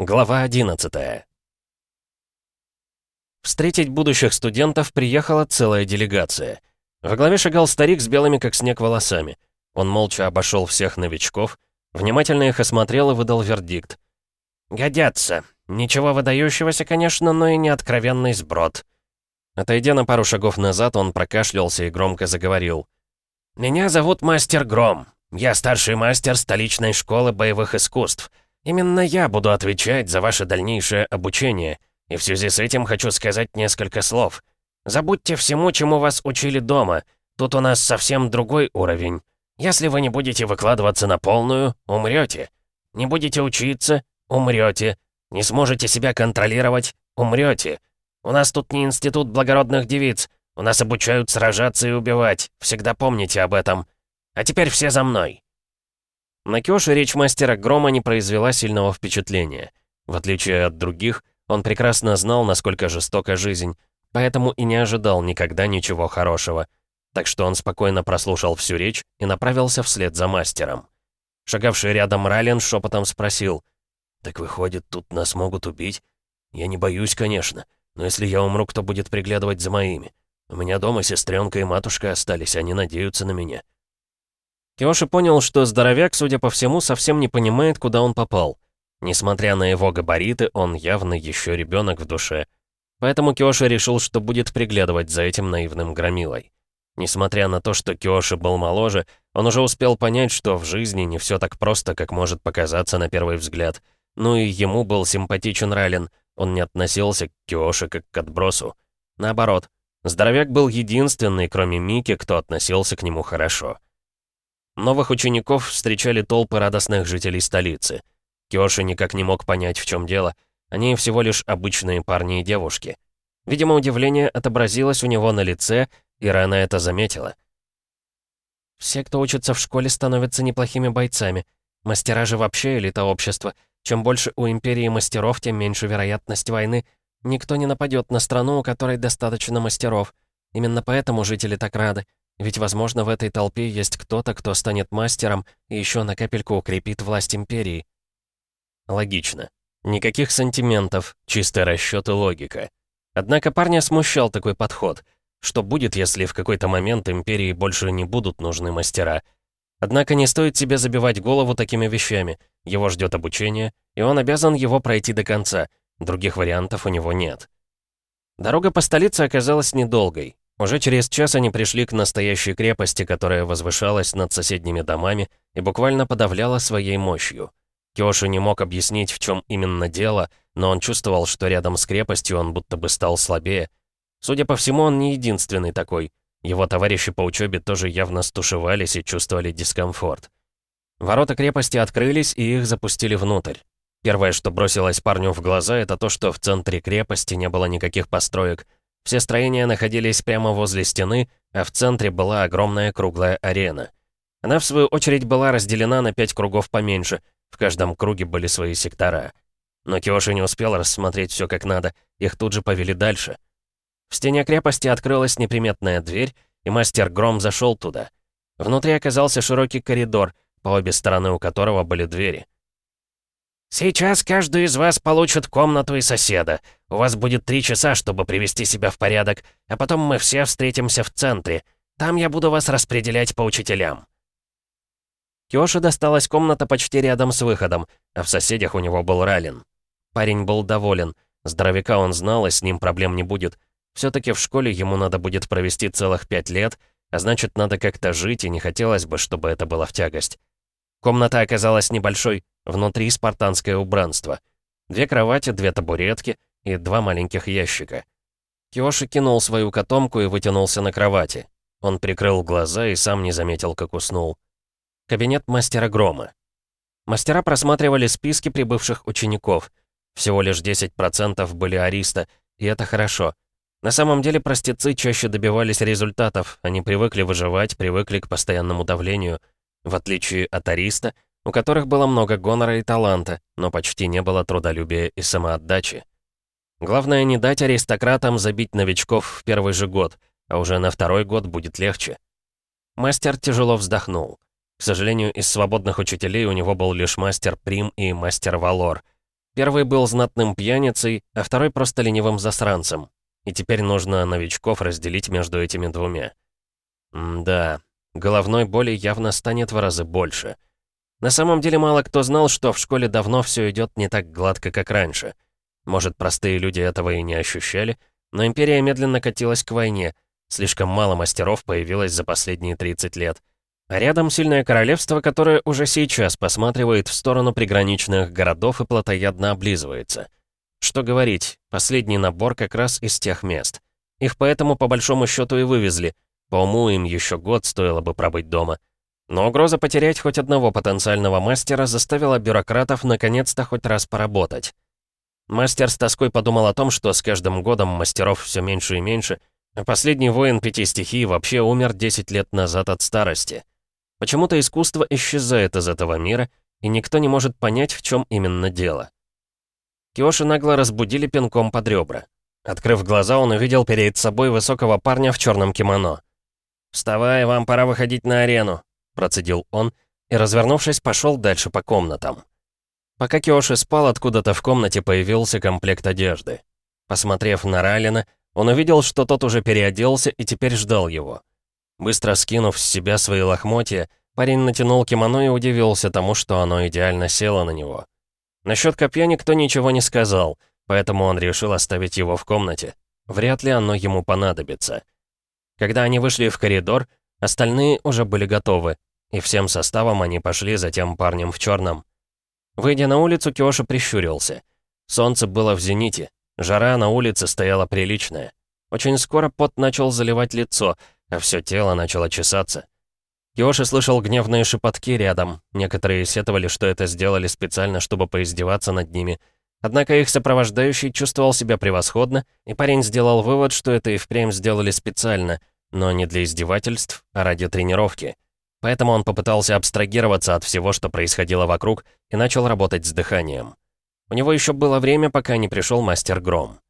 Глава 11 Встретить будущих студентов приехала целая делегация. Во главе шагал старик с белыми как снег волосами. Он молча обошел всех новичков, внимательно их осмотрел и выдал вердикт. «Годятся. Ничего выдающегося, конечно, но и не откровенный сброд». Отойдя на пару шагов назад, он прокашлялся и громко заговорил. «Меня зовут Мастер Гром. Я старший мастер столичной школы боевых искусств. Именно я буду отвечать за ваше дальнейшее обучение, и в связи с этим хочу сказать несколько слов. Забудьте всему, чему вас учили дома. Тут у нас совсем другой уровень. Если вы не будете выкладываться на полную, умрете. Не будете учиться, умрете. Не сможете себя контролировать, умрете. У нас тут не институт благородных девиц. У нас обучают сражаться и убивать. Всегда помните об этом. А теперь все за мной. На Кёше речь мастера Грома не произвела сильного впечатления. В отличие от других, он прекрасно знал, насколько жестока жизнь, поэтому и не ожидал никогда ничего хорошего. Так что он спокойно прослушал всю речь и направился вслед за мастером. Шагавший рядом Рален шепотом спросил, «Так выходит, тут нас могут убить? Я не боюсь, конечно, но если я умру, кто будет приглядывать за моими? У меня дома сестренка и матушка остались, они надеются на меня». Киоши понял, что здоровяк, судя по всему, совсем не понимает, куда он попал. Несмотря на его габариты, он явно еще ребенок в душе. Поэтому Киоши решил, что будет приглядывать за этим наивным громилой. Несмотря на то, что Киоши был моложе, он уже успел понять, что в жизни не все так просто, как может показаться на первый взгляд. Ну и ему был симпатичен Ралин, он не относился к Киоши как к отбросу. Наоборот, здоровяк был единственный, кроме Мики, кто относился к нему хорошо. Новых учеников встречали толпы радостных жителей столицы. Киоши никак не мог понять, в чем дело. Они всего лишь обычные парни и девушки. Видимо, удивление отобразилось у него на лице, и Рана это заметила. «Все, кто учится в школе, становятся неплохими бойцами. Мастера же вообще элита общества. Чем больше у Империи мастеров, тем меньше вероятность войны. Никто не нападет на страну, у которой достаточно мастеров. Именно поэтому жители так рады. Ведь, возможно, в этой толпе есть кто-то, кто станет мастером и еще на капельку укрепит власть Империи. Логично. Никаких сантиментов, чистый расчет и логика. Однако парня смущал такой подход. Что будет, если в какой-то момент Империи больше не будут нужны мастера? Однако не стоит себе забивать голову такими вещами. Его ждет обучение, и он обязан его пройти до конца. Других вариантов у него нет. Дорога по столице оказалась недолгой. Уже через час они пришли к настоящей крепости, которая возвышалась над соседними домами и буквально подавляла своей мощью. Киоши не мог объяснить, в чем именно дело, но он чувствовал, что рядом с крепостью он будто бы стал слабее. Судя по всему, он не единственный такой. Его товарищи по учебе тоже явно стушевались и чувствовали дискомфорт. Ворота крепости открылись, и их запустили внутрь. Первое, что бросилось парню в глаза, это то, что в центре крепости не было никаких построек — все строения находились прямо возле стены, а в центре была огромная круглая арена. Она, в свою очередь, была разделена на пять кругов поменьше, в каждом круге были свои сектора. Но Киоши не успел рассмотреть все как надо, их тут же повели дальше. В стене крепости открылась неприметная дверь, и мастер Гром зашел туда. Внутри оказался широкий коридор, по обе стороны у которого были двери. «Сейчас каждый из вас получит комнату и соседа. У вас будет три часа, чтобы привести себя в порядок, а потом мы все встретимся в центре. Там я буду вас распределять по учителям». Киоши досталась комната почти рядом с выходом, а в соседях у него был Ралин. Парень был доволен. Здоровяка он знал, и с ним проблем не будет. все таки в школе ему надо будет провести целых пять лет, а значит, надо как-то жить, и не хотелось бы, чтобы это было в тягость. Комната оказалась небольшой, внутри спартанское убранство. Две кровати, две табуретки и два маленьких ящика. Киоши кинул свою котомку и вытянулся на кровати. Он прикрыл глаза и сам не заметил, как уснул. Кабинет мастера Грома. Мастера просматривали списки прибывших учеников. Всего лишь 10% были ариста, и это хорошо. На самом деле простецы чаще добивались результатов, они привыкли выживать, привыкли к постоянному давлению — в отличие от Ариста, у которых было много гонора и таланта, но почти не было трудолюбия и самоотдачи. Главное не дать аристократам забить новичков в первый же год, а уже на второй год будет легче. Мастер тяжело вздохнул. К сожалению, из свободных учителей у него был лишь мастер Прим и мастер Валор. Первый был знатным пьяницей, а второй просто ленивым засранцем. И теперь нужно новичков разделить между этими двумя. М да, головной боли явно станет в разы больше. На самом деле мало кто знал, что в школе давно все идет не так гладко, как раньше. Может, простые люди этого и не ощущали, но Империя медленно катилась к войне. Слишком мало мастеров появилось за последние 30 лет. А рядом сильное королевство, которое уже сейчас посматривает в сторону приграничных городов и плотоядно облизывается. Что говорить, последний набор как раз из тех мест. Их поэтому по большому счету и вывезли. По уму им еще год стоило бы пробыть дома. Но угроза потерять хоть одного потенциального мастера заставила бюрократов наконец-то хоть раз поработать. Мастер с тоской подумал о том, что с каждым годом мастеров все меньше и меньше, а последний воин пяти стихий вообще умер 10 лет назад от старости. Почему-то искусство исчезает из этого мира, и никто не может понять, в чем именно дело. Киоши нагло разбудили пинком под ребра. Открыв глаза, он увидел перед собой высокого парня в черном кимоно. «Вставай, вам пора выходить на арену», — процедил он, и, развернувшись, пошел дальше по комнатам. Пока Киоши спал, откуда-то в комнате появился комплект одежды. Посмотрев на Ралина, он увидел, что тот уже переоделся и теперь ждал его. Быстро скинув с себя свои лохмотья, парень натянул кимоно и удивился тому, что оно идеально село на него. Насчет копья никто ничего не сказал, поэтому он решил оставить его в комнате. Вряд ли оно ему понадобится. Когда они вышли в коридор, остальные уже были готовы, и всем составом они пошли за тем парнем в черном. Выйдя на улицу, Киоша прищурился. Солнце было в зените, жара на улице стояла приличная. Очень скоро пот начал заливать лицо, а все тело начало чесаться. Киоши слышал гневные шепотки рядом. Некоторые сетовали, что это сделали специально, чтобы поиздеваться над ними. Однако их сопровождающий чувствовал себя превосходно, и парень сделал вывод, что это и впрямь сделали специально, но не для издевательств, а ради тренировки. Поэтому он попытался абстрагироваться от всего, что происходило вокруг, и начал работать с дыханием. У него еще было время, пока не пришел мастер Гром.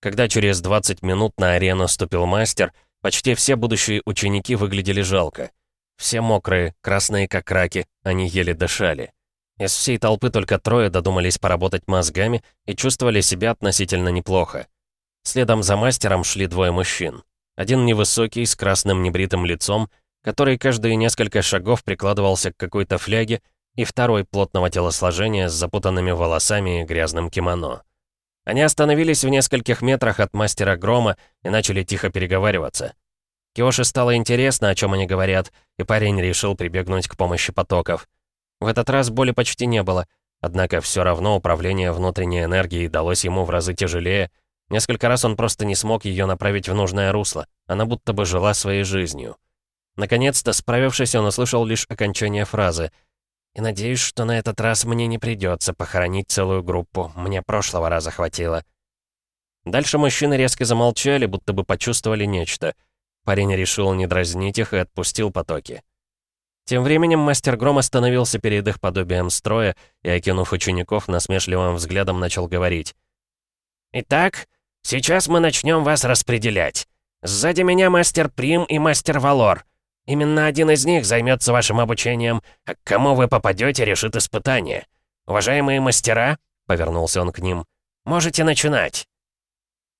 Когда через 20 минут на арену ступил мастер, Почти все будущие ученики выглядели жалко. Все мокрые, красные как раки, они еле дышали. Из всей толпы только трое додумались поработать мозгами и чувствовали себя относительно неплохо. Следом за мастером шли двое мужчин. Один невысокий, с красным небритым лицом, который каждые несколько шагов прикладывался к какой-то фляге, и второй плотного телосложения с запутанными волосами и грязным кимоно. Они остановились в нескольких метрах от мастера грома и начали тихо переговариваться. Киоши стало интересно, о чем они говорят, и парень решил прибегнуть к помощи потоков. В этот раз боли почти не было, однако все равно управление внутренней энергией далось ему в разы тяжелее. Несколько раз он просто не смог ее направить в нужное русло, она будто бы жила своей жизнью. Наконец-то, справившись, он услышал лишь окончание фразы — и надеюсь, что на этот раз мне не придется похоронить целую группу. Мне прошлого раза хватило. Дальше мужчины резко замолчали, будто бы почувствовали нечто. Парень решил не дразнить их и отпустил потоки. Тем временем мастер Гром остановился перед их подобием строя и, окинув учеников, насмешливым взглядом начал говорить. «Итак, сейчас мы начнем вас распределять. Сзади меня мастер Прим и мастер Валор. Именно один из них займется вашим обучением, а к кому вы попадете, решит испытание. Уважаемые мастера, повернулся он к ним, можете начинать.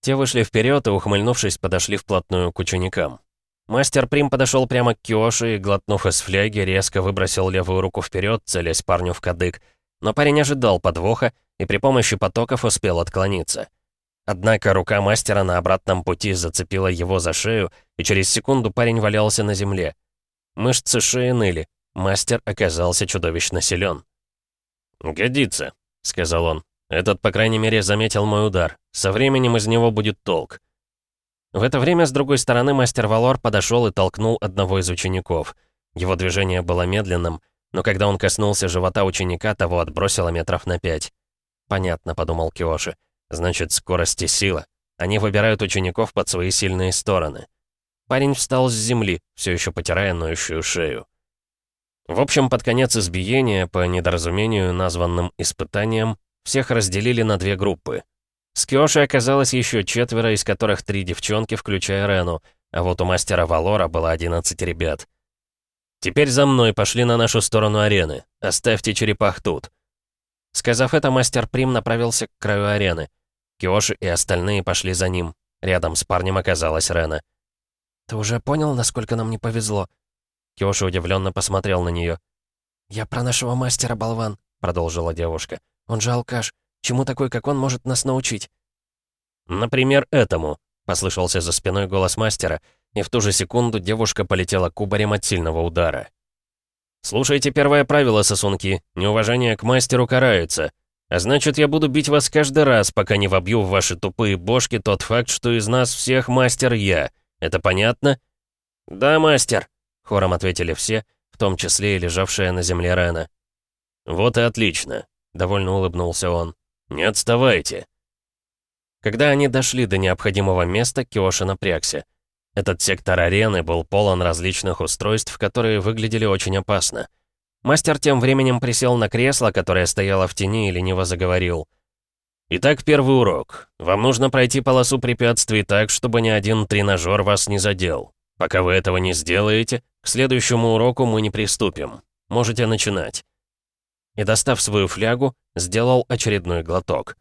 Те вышли вперед и, ухмыльнувшись, подошли вплотную к ученикам. Мастер Прим подошел прямо к Киоши и, глотнув из фляги, резко выбросил левую руку вперед, целясь парню в кадык. Но парень ожидал подвоха и при помощи потоков успел отклониться. Однако рука мастера на обратном пути зацепила его за шею, и через секунду парень валялся на земле. Мышцы шеи ныли. Мастер оказался чудовищно силен. «Годится», — сказал он. «Этот, по крайней мере, заметил мой удар. Со временем из него будет толк». В это время с другой стороны мастер Валор подошел и толкнул одного из учеников. Его движение было медленным, но когда он коснулся живота ученика, того отбросило метров на пять. «Понятно», — подумал Киоши. Значит, скорость и сила. Они выбирают учеников под свои сильные стороны. Парень встал с земли, все еще потирая ноющую шею. В общем, под конец избиения, по недоразумению, названным испытанием, всех разделили на две группы. С Киоши оказалось еще четверо, из которых три девчонки, включая Рену, а вот у мастера Валора было 11 ребят. «Теперь за мной пошли на нашу сторону арены. Оставьте черепах тут». Сказав это, мастер Прим направился к краю арены. Киоши и остальные пошли за ним. Рядом с парнем оказалась Рена. «Ты уже понял, насколько нам не повезло?» Киоши удивленно посмотрел на нее. «Я про нашего мастера, болван», — продолжила девушка. «Он же алкаш. Чему такой, как он, может нас научить?» «Например, этому», — послышался за спиной голос мастера, и в ту же секунду девушка полетела кубарем от сильного удара. «Слушайте первое правило, сосунки. Неуважение к мастеру карается. А значит, я буду бить вас каждый раз, пока не вобью в ваши тупые бошки тот факт, что из нас всех мастер я. Это понятно?» «Да, мастер», — хором ответили все, в том числе и лежавшая на земле Рена. «Вот и отлично», — довольно улыбнулся он. «Не отставайте». Когда они дошли до необходимого места, Киоши напрягся. Этот сектор арены был полон различных устройств, которые выглядели очень опасно. Мастер тем временем присел на кресло, которое стояло в тени и лениво заговорил. «Итак, первый урок. Вам нужно пройти полосу препятствий так, чтобы ни один тренажер вас не задел. Пока вы этого не сделаете, к следующему уроку мы не приступим. Можете начинать». И, достав свою флягу, сделал очередной глоток.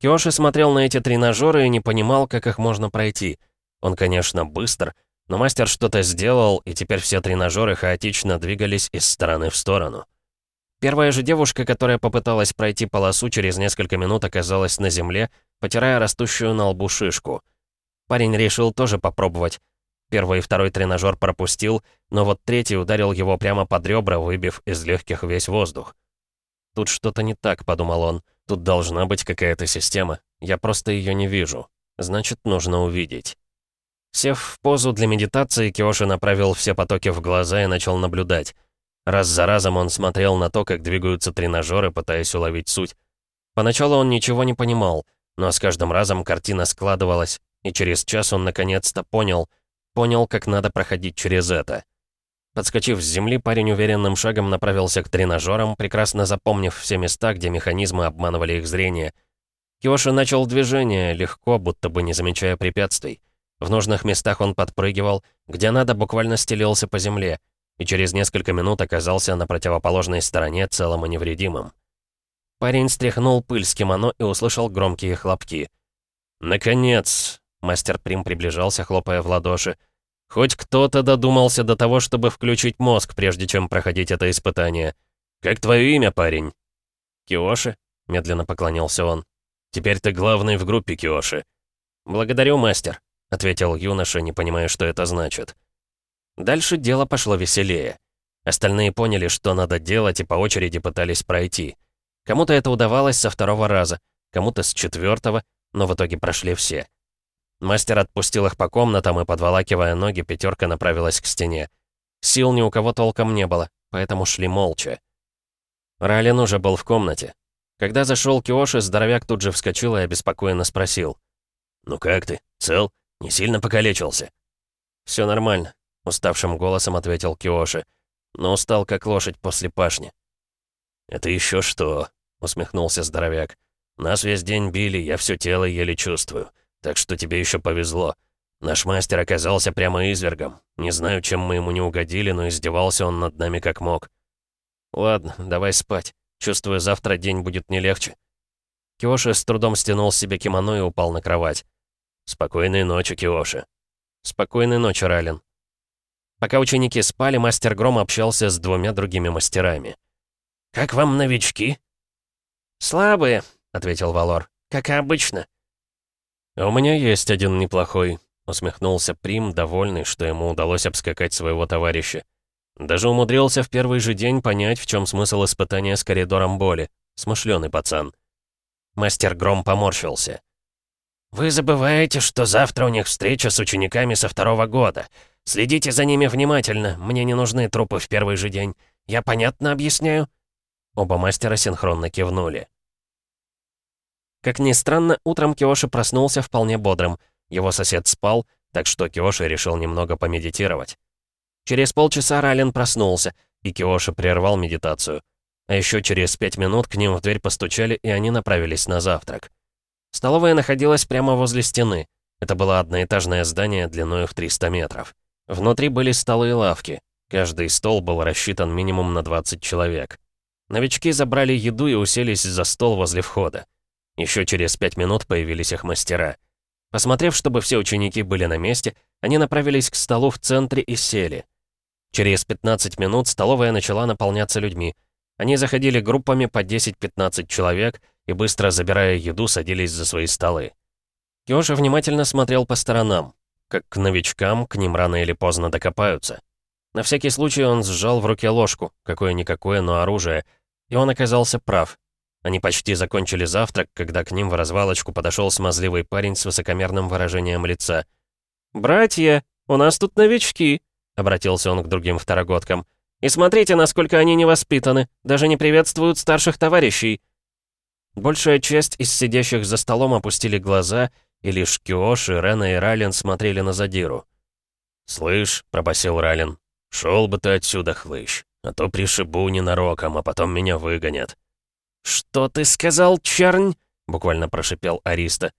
Киоши смотрел на эти тренажеры и не понимал, как их можно пройти. Он, конечно, быстр, но мастер что-то сделал, и теперь все тренажеры хаотично двигались из стороны в сторону. Первая же девушка, которая попыталась пройти полосу, через несколько минут оказалась на земле, потирая растущую на лбу шишку. Парень решил тоже попробовать. Первый и второй тренажер пропустил, но вот третий ударил его прямо под ребра, выбив из легких весь воздух. «Тут что-то не так», — подумал он. «Тут должна быть какая-то система. Я просто ее не вижу. Значит, нужно увидеть». Сев в позу для медитации, Киоши направил все потоки в глаза и начал наблюдать. Раз за разом он смотрел на то, как двигаются тренажеры, пытаясь уловить суть. Поначалу он ничего не понимал, но с каждым разом картина складывалась, и через час он наконец-то понял, понял, как надо проходить через это. Подскочив с земли, парень уверенным шагом направился к тренажерам, прекрасно запомнив все места, где механизмы обманывали их зрение. Киоши начал движение, легко, будто бы не замечая препятствий. В нужных местах он подпрыгивал, где надо, буквально стелился по земле, и через несколько минут оказался на противоположной стороне целым и невредимым. Парень стряхнул пыль с кимоно и услышал громкие хлопки. «Наконец!» — мастер Прим приближался, хлопая в ладоши — Хоть кто-то додумался до того, чтобы включить мозг, прежде чем проходить это испытание. Как твое имя, парень? Киоши, медленно поклонился он. Теперь ты главный в группе, Киоши. Благодарю, мастер, ответил юноша, не понимая, что это значит. Дальше дело пошло веселее. Остальные поняли, что надо делать, и по очереди пытались пройти. Кому-то это удавалось со второго раза, кому-то с четвертого, но в итоге прошли все. Мастер отпустил их по комнатам, и, подволакивая ноги, пятерка направилась к стене. Сил ни у кого толком не было, поэтому шли молча. Ралин уже был в комнате. Когда зашел Киоши, здоровяк тут же вскочил и обеспокоенно спросил. «Ну как ты? Цел? Не сильно покалечился?» «Все нормально», — уставшим голосом ответил Киоши. «Но устал, как лошадь после пашни». «Это еще что?» — усмехнулся здоровяк. «Нас весь день били, я все тело еле чувствую. Так что тебе еще повезло. Наш мастер оказался прямо извергом. Не знаю, чем мы ему не угодили, но издевался он над нами как мог. Ладно, давай спать. Чувствую, завтра день будет не легче. Киоши с трудом стянул себе кимоно и упал на кровать. «Спокойной ночи, Киоши». «Спокойной ночи, Ралин». Пока ученики спали, мастер Гром общался с двумя другими мастерами. «Как вам новички?» «Слабые», — ответил Валор. «Как и обычно». «А «У меня есть один неплохой», — усмехнулся Прим, довольный, что ему удалось обскакать своего товарища. Даже умудрился в первый же день понять, в чем смысл испытания с коридором боли. Смышленый пацан. Мастер Гром поморщился. «Вы забываете, что завтра у них встреча с учениками со второго года. Следите за ними внимательно, мне не нужны трупы в первый же день. Я понятно объясняю?» Оба мастера синхронно кивнули. Как ни странно, утром Киоши проснулся вполне бодрым. Его сосед спал, так что Киоши решил немного помедитировать. Через полчаса Ралин проснулся, и Киоши прервал медитацию. А еще через пять минут к ним в дверь постучали, и они направились на завтрак. Столовая находилась прямо возле стены. Это было одноэтажное здание длиной в 300 метров. Внутри были столы и лавки. Каждый стол был рассчитан минимум на 20 человек. Новички забрали еду и уселись за стол возле входа. Еще через пять минут появились их мастера. Посмотрев, чтобы все ученики были на месте, они направились к столу в центре и сели. Через 15 минут столовая начала наполняться людьми. Они заходили группами по 10-15 человек и, быстро забирая еду, садились за свои столы. Киоша внимательно смотрел по сторонам. Как к новичкам, к ним рано или поздно докопаются. На всякий случай он сжал в руке ложку, какое-никакое, но оружие, и он оказался прав. Они почти закончили завтрак, когда к ним в развалочку подошел смазливый парень с высокомерным выражением лица. «Братья, у нас тут новички», — обратился он к другим второгодкам. «И смотрите, насколько они невоспитаны, даже не приветствуют старших товарищей». Большая часть из сидящих за столом опустили глаза, и лишь Киоши, Рена и Ралин смотрели на Задиру. «Слышь», — пробасил Ралин, — «шел бы ты отсюда, хлыщ, а то пришибу ненароком, а потом меня выгонят». «Что ты сказал, чернь?» — буквально прошипел Ариста.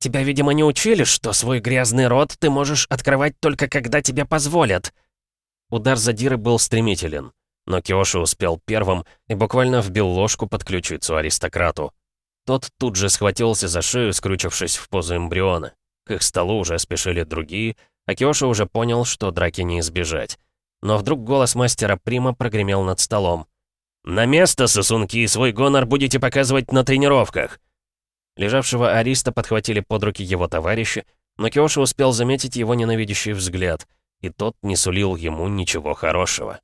«Тебя, видимо, не учили, что свой грязный рот ты можешь открывать только когда тебе позволят». Удар задиры был стремителен, но Киоши успел первым и буквально вбил ложку под ключицу аристократу. Тот тут же схватился за шею, скрючившись в позу эмбриона. К их столу уже спешили другие, а Киоши уже понял, что драки не избежать. Но вдруг голос мастера Прима прогремел над столом. «На место, сосунки, свой гонор будете показывать на тренировках!» Лежавшего Ариста подхватили под руки его товарищи, но Киоши успел заметить его ненавидящий взгляд, и тот не сулил ему ничего хорошего.